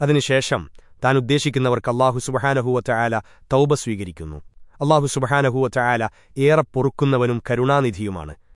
അതിനുശേഷം താൻ ഉദ്ദേശിക്കുന്നവർക്ക് അള്ളാഹു സുബഹാനഹുവ ചായാല തൗബ സ്വീകരിക്കുന്നു. അള്ളാഹു സുബഹാനഹുവ ചായാല ഏറെ പൊറുക്കുന്നവനും കരുണാനിധിയുമാണ്.